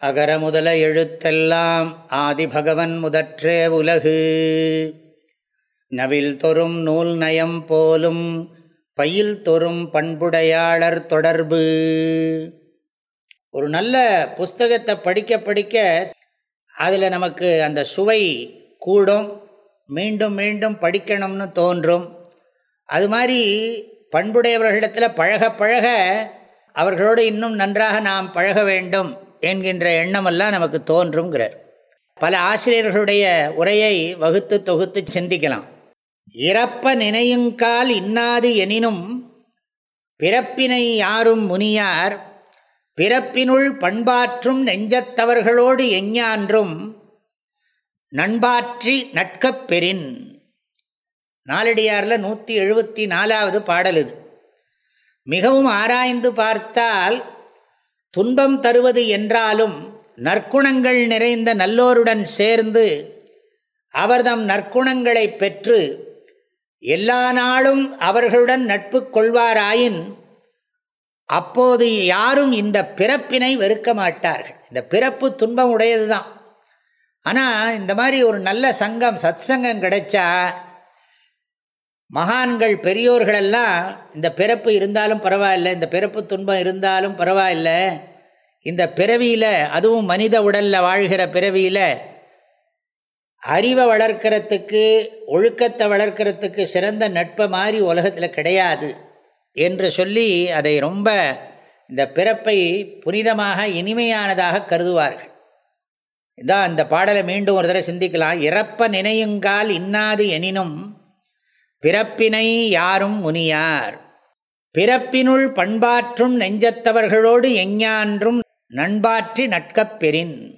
அகர முதல எழுத்தெல்லாம் ஆதிபகவன் முதற்றே உலகு. நவில் தொறும் நூல் நயம் போலும் பயில் தொறும் பண்புடையாளர் தொடர்பு. ஒரு நல்ல புஸ்தகத்தை படிக்க படிக்க அதில் நமக்கு அந்த சுவை கூடும். மீண்டும் மீண்டும் படிக்கணும்னு தோன்றும். அது மாதிரி பண்புடையவர்களிடத்தில் பழக பழக அவர்களோடு இன்னும் நன்றாக நாம் பழக வேண்டும். என்கின்ற எண்ணமெல்லாம் நமக்கு தோன்றுங்கிறார் பல ஆசிரியர்களுடைய உரையை வகுத்து தொகுத்து சிந்திக்கலாம். இறப்ப நினையுங்கால் இன்னாது எனினும் பிறப்பினை யாரும் முனியார் பிறப்பினுள் பண்பாற்றும் நெஞ்சத்தவர்களோடு எஞ்ஞான்றும் நண்பாற்றி நட்கப்பெறின் நாளடியாரில் நாலடியாரில் நூற்றி எழுபத்தி நாலாவது பாடல் இது. மிகவும் ஆராய்ந்து பார்த்தால் துன்பம் தருவது என்றாலும் நற்குணங்கள் நிறைந்த நல்லோருடன் சேர்ந்து அவர்தம் நற்குணங்களை பெற்று எல்லா நாளும் அவர்களுடன் நட்பு கொள்வாராயின் அப்போது யாரும் இந்த பிறப்பினை வெறுக்க மாட்டார்கள். இந்த பிறப்பு துன்பம் உடையது தான் ஆனால் இந்த மாதிரி ஒரு நல்ல சங்கம் சத் சங்கம் கிடைச்சா மகான்கள் பெரியோர்களெல்லாம் இந்த பிறப்பு இருந்தாலும் பரவாயில்ல இந்த பிறப்பு துன்பம் இருந்தாலும் பரவாயில்ல. இந்த பிறவியில் அதுவும் மனித உடலில் வாழ்கிற பிறவியில் அறிவை வளர்க்கறத்துக்கு ஒழுக்கத்தை வளர்க்கறதுக்கு சிறந்த நட்பை மாதிரி உலகத்தில் கிடையாது என்று சொல்லி அதை ரொம்ப இந்த பிறப்பை புனிதமாக இனிமையானதாக கருதுவார்கள். இதான் அந்த பாடலை மீண்டும் ஒரு தடவை சிந்திக்கலாம். இறப்ப நினையுங்கால் இன்னாது எனினும் பிறப்பினை யாரும் முனியார். பிறப்பினுள் பண்பாற்றும் நெஞ்சத்தவர்களோடு எஞ்ஞான்றும் நண்பாற்றி நட்கப் பெறின்.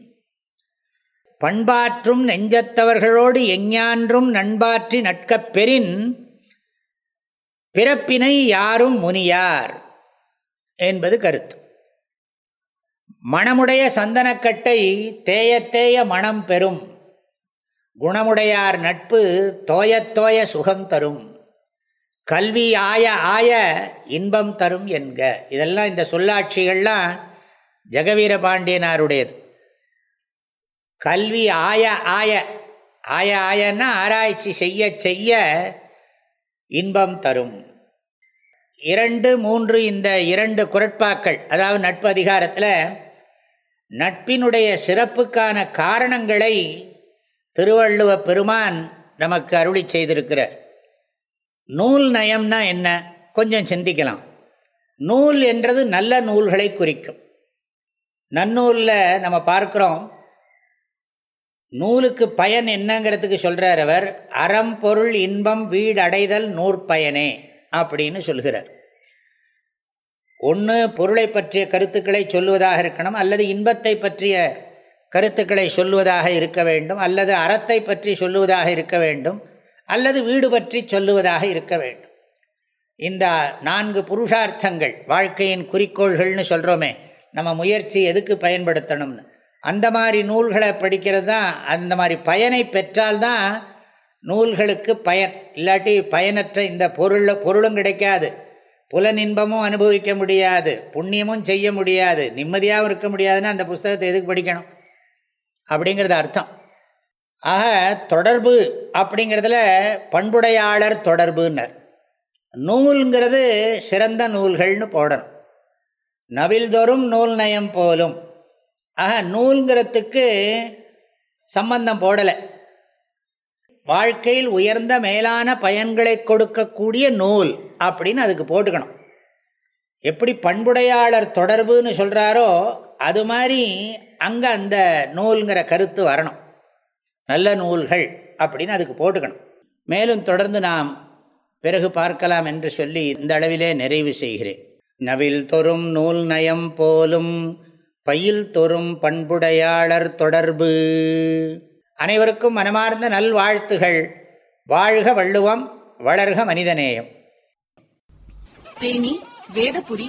பண்பாற்றும் நெஞ்சத்தவர்களோடு எஞ்ஞான்றும் நண்பாற்றி நட்கப் பெறின். பிறப்பினை யாரும் முனியார் என்பது கருத்து. மணமுடைய சந்தனக்கட்டை தேயத்தேய மனம் பெறும். குணமுடையார் நட்பு தோயத்தோய சுகம் தரும். கல்வி ஆய ஆய இன்பம் தரும் என்க. இதெல்லாம் இந்த சொல்லாட்சிகள்லாம் ஜெகவீர பாண்டியனாருடையது. கல்வி ஆய ஆய ஆய ஆயன்னா ஆராய்ச்சி செய்ய செய்ய இன்பம் தரும். இரண்டு மூன்று இந்த இரண்டு குரட்பாக்கள் அதாவது நட்பு அதிகாரத்தில் நட்பினுடைய சிறப்புக்கான காரணங்களை திருவள்ளுவ பெருமான் நமக்கு அருளி செய்திருக்கிறார். நூல் நயம்னா என்ன? கொஞ்சம் சிந்திக்கலாம். நூல் என்றது நல்ல நூல்களை குறிக்கும். நன்னூலில் நம்ம பார்க்குறோம். நூலுக்கு பயன் என்னங்கிறதுக்கு சொல்கிறார் அவர். அறம் பொருள் இன்பம் வீடடைதல் நூற்பயனே அப்படின்னு சொல்கிறார். ஒன்று பொருளை பற்றிய கருத்துக்களை சொல்லுவதாக இருக்கணும். அல்லது இன்பத்தை பற்றிய கருத்துக்களை சொல்லுவதாக இருக்க வேண்டும் அல்லது அறத்தை பற்றி சொல்லுவதாக இருக்க வேண்டும் அல்லது வீடு பற்றி சொல்லுவதாக இருக்க வேண்டும். இந்த நான்கு புருஷார்த்தங்கள் வாழ்க்கையின் குறிக்கோள்கள்னு சொல்கிறோமே நம்ம முயற்சி எதுக்கு பயன்படுத்தணும்னு. அந்த மாதிரி நூல்களை படிக்கிறது தான் அந்த மாதிரி பயனை பெற்றால்தான் நூல்களுக்கு பயன். இல்லாட்டி பயனற்ற இந்த பொருள் பொருளும் கிடைக்காது. புலனின்பமும் அனுபவிக்க முடியாது புண்ணியமும் செய்ய முடியாது நிம்மதியாகவும் இருக்க முடியாதுன்னா அந்த புஸ்தகத்தை எதுக்கு படிக்கணும்? அப்படிங்கிறது அர்த்தம். ஆக தொடர்பு அப்படிங்கிறதுல பண்புடையாளர் தொடர்புன்னர். நூல்ங்கிறது சிறந்த நூல்கள்னு போடணும். நவில்தோறும் நூல் நயம் போலும். ஆக நூல்ங்கிறதுக்கு சம்பந்தம் போடலை. வாழ்க்கையில் உயர்ந்த மேலான பயன்களை கொடுக்கக்கூடிய நூல் அப்படின்னு அதுக்கு போட்டுக்கணும். எப்படி பண்புடையாளர் தொடர்புன்னு சொல்கிறாரோ அது மாதிரி அங்கே அந்த நூல்ங்கிற கருத்து வரணும். நல்ல நூல்கள் அப்படின்னு அதுக்கு போட்டுக்கணும். மேலும் தொடர்ந்து நாம் பிறகு பார்க்கலாம் என்று சொல்லி இந்த அளவிலே நிறைவு செய்கிறேன். நவில் தொறும் நூல் நயம் போலும் பயில் தொறும் பண்புடையாளர் தொடர்பு. அனைவருக்கும் மனமார்ந்த நல்வாழ்த்துகள். வாழ்க வள்ளுவம் வளர்க மனிதநேயம். தேனி வேதபுரி